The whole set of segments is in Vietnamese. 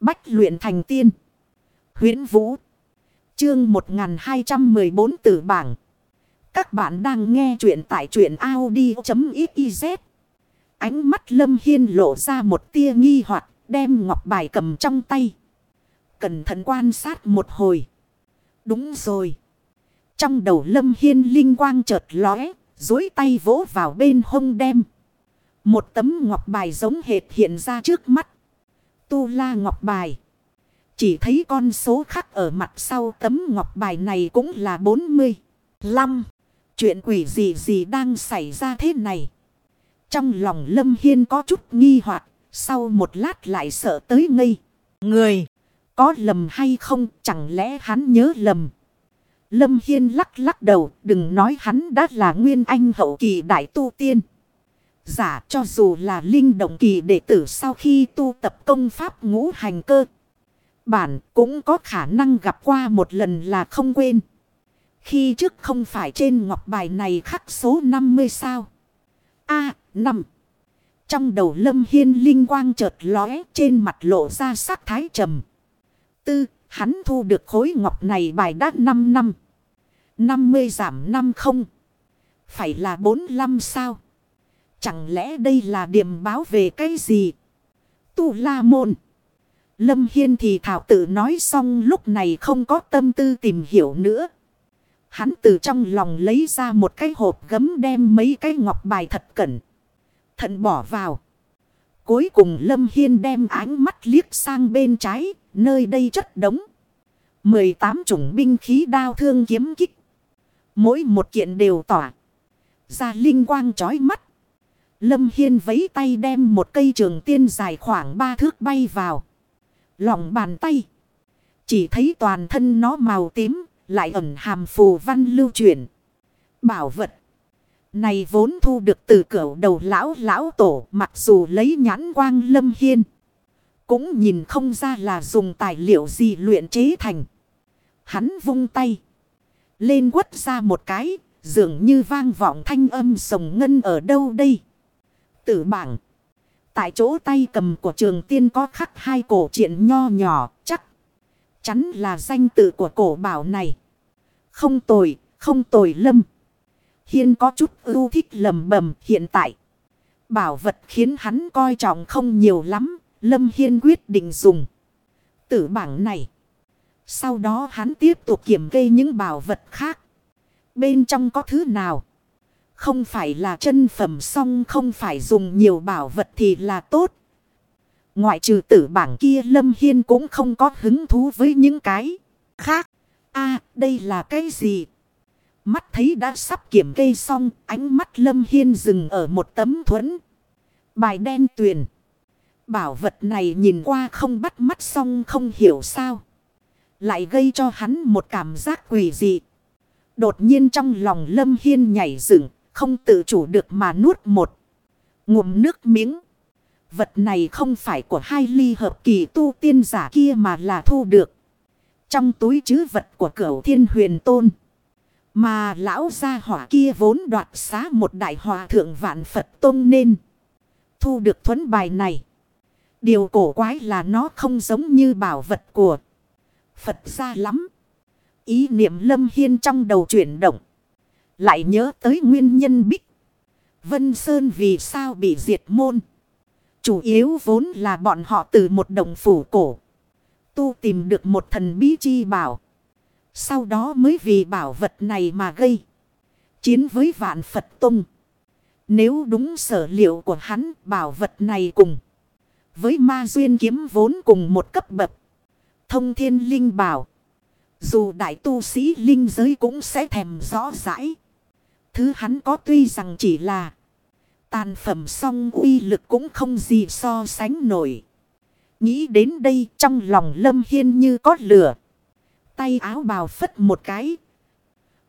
Bách luyện thành tiên. huyễn Vũ. Chương 1214 tử bảng. Các bạn đang nghe truyện tại truyện Audi.xyz. Ánh mắt Lâm Hiên lộ ra một tia nghi hoặc đem ngọc bài cầm trong tay. Cẩn thận quan sát một hồi. Đúng rồi. Trong đầu Lâm Hiên linh quang chợt lóe, dối tay vỗ vào bên hông đem. Một tấm ngọc bài giống hệt hiện ra trước mắt. Tu la ngọc bài. Chỉ thấy con số khắc ở mặt sau tấm ngọc bài này cũng là 45. Chuyện quỷ gì gì đang xảy ra thế này. Trong lòng Lâm Hiên có chút nghi hoặc, Sau một lát lại sợ tới ngây. Người. Có lầm hay không chẳng lẽ hắn nhớ lầm. Lâm Hiên lắc lắc đầu, đừng nói hắn đã là nguyên anh hậu kỳ đại tu tiên. Giả cho dù là linh động kỳ đệ tử sau khi tu tập công pháp ngũ hành cơ. Bản cũng có khả năng gặp qua một lần là không quên. Khi trước không phải trên ngọc bài này khắc số 50 sao. A, à, 5. Trong đầu lâm hiên linh quang chợt lóe trên mặt lộ ra sắc thái trầm. Tư, hắn thu được khối ngọc này bài đát 5 năm. 50 giảm 5 không. Phải là 45 sao. Chẳng lẽ đây là điểm báo về cái gì? Tu la môn. Lâm Hiên thì thảo tự nói xong lúc này không có tâm tư tìm hiểu nữa. Hắn từ trong lòng lấy ra một cái hộp gấm đem mấy cái ngọc bài thật cẩn. Thận bỏ vào. Cuối cùng Lâm Hiên đem ánh mắt liếc sang bên trái, nơi đây chất đống. 18 chủng binh khí đao thương kiếm kích. Mỗi một kiện đều tỏa. Ra linh quang chói mắt. Lâm Hiên vẫy tay đem một cây trường tiên dài khoảng ba thước bay vào. Lòng bàn tay. Chỉ thấy toàn thân nó màu tím, lại ẩn hàm phù văn lưu chuyển. Bảo vật. Này vốn thu được từ cửa đầu lão lão tổ mặc dù lấy nhãn quang lâm hiên. Cũng nhìn không ra là dùng tài liệu gì luyện chế thành. Hắn vung tay. Lên quất ra một cái, dường như vang vọng thanh âm sồng ngân ở đâu đây. Tử bảng. Tại chỗ tay cầm của trường tiên có khắc hai cổ truyện nho nhỏ, chắc. Chắn là danh tự của cổ bảo này. Không tồi, không tồi lâm. Hiên có chút ưu thích lầm bầm hiện tại. Bảo vật khiến hắn coi trọng không nhiều lắm. Lâm Hiên quyết định dùng. Tử bảng này. Sau đó hắn tiếp tục kiểm kê những bảo vật khác. Bên trong có thứ nào? Không phải là chân phẩm xong không phải dùng nhiều bảo vật thì là tốt. Ngoại trừ tử bảng kia Lâm Hiên cũng không có hứng thú với những cái khác. a đây là cái gì? Mắt thấy đã sắp kiểm kê xong, ánh mắt Lâm Hiên dừng ở một tấm thuẫn. Bài đen tuyền. Bảo vật này nhìn qua không bắt mắt xong không hiểu sao. Lại gây cho hắn một cảm giác quỷ dị. Đột nhiên trong lòng Lâm Hiên nhảy dựng, không tự chủ được mà nuốt một. Ngụm nước miếng. Vật này không phải của hai ly hợp kỳ tu tiên giả kia mà là thu được. Trong túi chứ vật của cửu thiên huyền tôn. Mà lão gia hỏa kia vốn đoạt xá một đại hòa thượng vạn Phật tôn nên. Thu được thuấn bài này. Điều cổ quái là nó không giống như bảo vật của Phật gia lắm. Ý niệm lâm hiên trong đầu chuyển động. Lại nhớ tới nguyên nhân bích. Vân Sơn vì sao bị diệt môn. Chủ yếu vốn là bọn họ từ một đồng phủ cổ. Tu tìm được một thần bí chi bảo. Sau đó mới vì bảo vật này mà gây. Chiến với vạn Phật Tông. Nếu đúng sở liệu của hắn, bảo vật này cùng. Với ma duyên kiếm vốn cùng một cấp bậc. Thông thiên linh bảo. Dù đại tu sĩ linh giới cũng sẽ thèm rõ rãi. Thứ hắn có tuy rằng chỉ là tàn phẩm song uy lực cũng không gì so sánh nổi. Nghĩ đến đây trong lòng lâm hiên như có lửa. Tay áo bào phất một cái.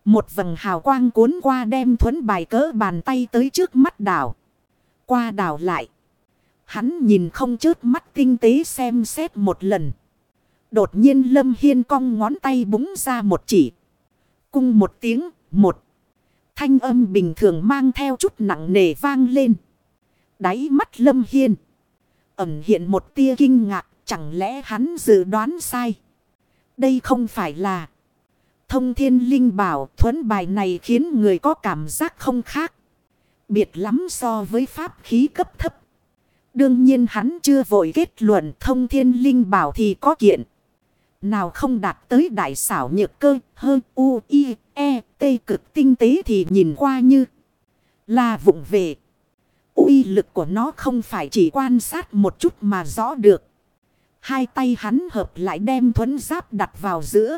Một vầng hào quang cuốn qua đem thuấn bài cỡ bàn tay tới trước mắt đảo. Qua đảo lại. Hắn nhìn không chớp mắt tinh tế xem xét một lần. Đột nhiên lâm hiên cong ngón tay búng ra một chỉ. Cung một tiếng, một. Thanh âm bình thường mang theo chút nặng nề vang lên. Đáy mắt lâm hiên. Ẩm hiện một tia kinh ngạc, Chẳng lẽ hắn dự đoán sai? Đây không phải là thông thiên linh bảo thuấn bài này khiến người có cảm giác không khác. Biệt lắm so với pháp khí cấp thấp. Đương nhiên hắn chưa vội kết luận thông thiên linh bảo thì có kiện. Nào không đạt tới đại xảo nhược cơ hơn u, i e t cực tinh tế thì nhìn qua như là vụng về. uy lực của nó không phải chỉ quan sát một chút mà rõ được. Hai tay hắn hợp lại đem thuấn giáp đặt vào giữa.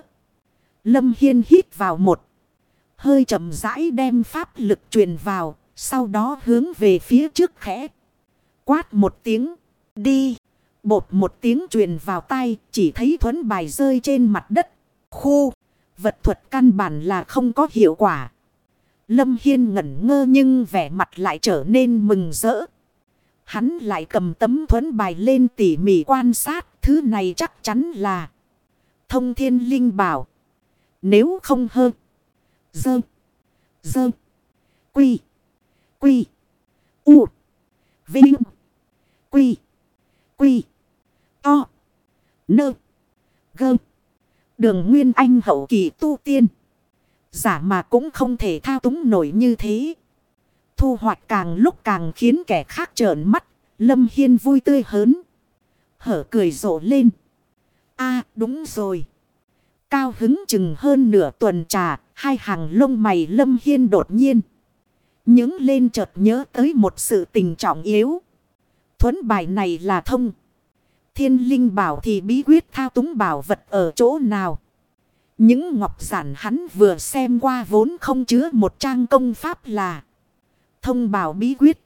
Lâm Hiên hít vào một. Hơi chậm rãi đem pháp lực truyền vào. Sau đó hướng về phía trước khẽ. Quát một tiếng. Đi. Bột một tiếng truyền vào tay. Chỉ thấy thuấn bài rơi trên mặt đất. Khu. Vật thuật căn bản là không có hiệu quả. Lâm Hiên ngẩn ngơ nhưng vẻ mặt lại trở nên mừng rỡ. Hắn lại cầm tấm thuấn bài lên tỉ mỉ quan sát. Thứ này chắc chắn là thông thiên linh bảo. Nếu không hơn. Dơ. Dơ. Quy. Quy. U. Vinh. Quy. Quy. To. Nơ. Gơ. Đường Nguyên Anh hậu kỳ tu tiên. Giả mà cũng không thể thao túng nổi như thế. Thu hoạch càng lúc càng khiến kẻ khác trợn mắt. Lâm Hiên vui tươi hớn. Hở cười rộ lên. a, đúng rồi. Cao hứng chừng hơn nửa tuần trà. Hai hàng lông mày Lâm Hiên đột nhiên. Những lên chợt nhớ tới một sự tình trọng yếu. Thuấn bài này là thông. Thiên linh bảo thì bí quyết thao túng bảo vật ở chỗ nào. Những ngọc giản hắn vừa xem qua vốn không chứa một trang công pháp là thông bảo bí quyết.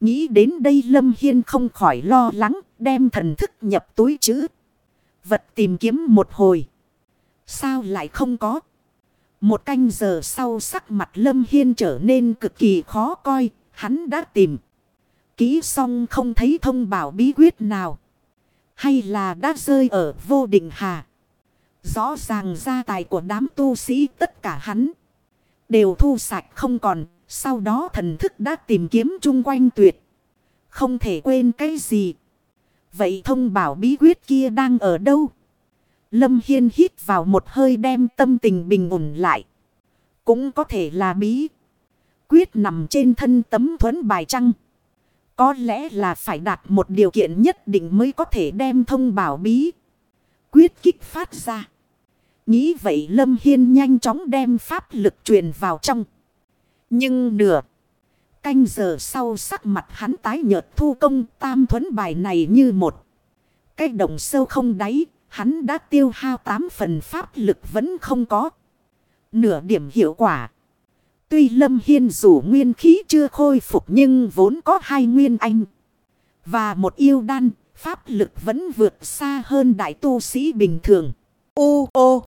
Nghĩ đến đây Lâm Hiên không khỏi lo lắng, đem thần thức nhập túi chữ. Vật tìm kiếm một hồi. Sao lại không có? Một canh giờ sau sắc mặt Lâm Hiên trở nên cực kỳ khó coi. Hắn đã tìm. Ký xong không thấy thông bảo bí quyết nào. Hay là đã rơi ở vô định hà. Rõ ràng gia tài của đám tu sĩ tất cả hắn. Đều thu sạch không còn. Sau đó thần thức đã tìm kiếm chung quanh tuyệt. Không thể quên cái gì. Vậy thông bảo bí quyết kia đang ở đâu? Lâm Hiên hít vào một hơi đem tâm tình bình ổn lại. Cũng có thể là bí. Quyết nằm trên thân tấm thuẫn bài trăng. Có lẽ là phải đạt một điều kiện nhất định mới có thể đem thông bảo bí. Quyết kích phát ra. Nghĩ vậy Lâm Hiên nhanh chóng đem pháp lực truyền vào trong. Nhưng nửa. Canh giờ sau sắc mặt hắn tái nhợt thu công tam thuấn bài này như một. Cái động sâu không đáy. Hắn đã tiêu hao tám phần pháp lực vẫn không có. Nửa điểm hiệu quả. Tuy Lâm Hiên dù nguyên khí chưa khôi phục nhưng vốn có hai nguyên anh. Và một yêu đan, pháp lực vẫn vượt xa hơn đại tu sĩ bình thường. Ô ô!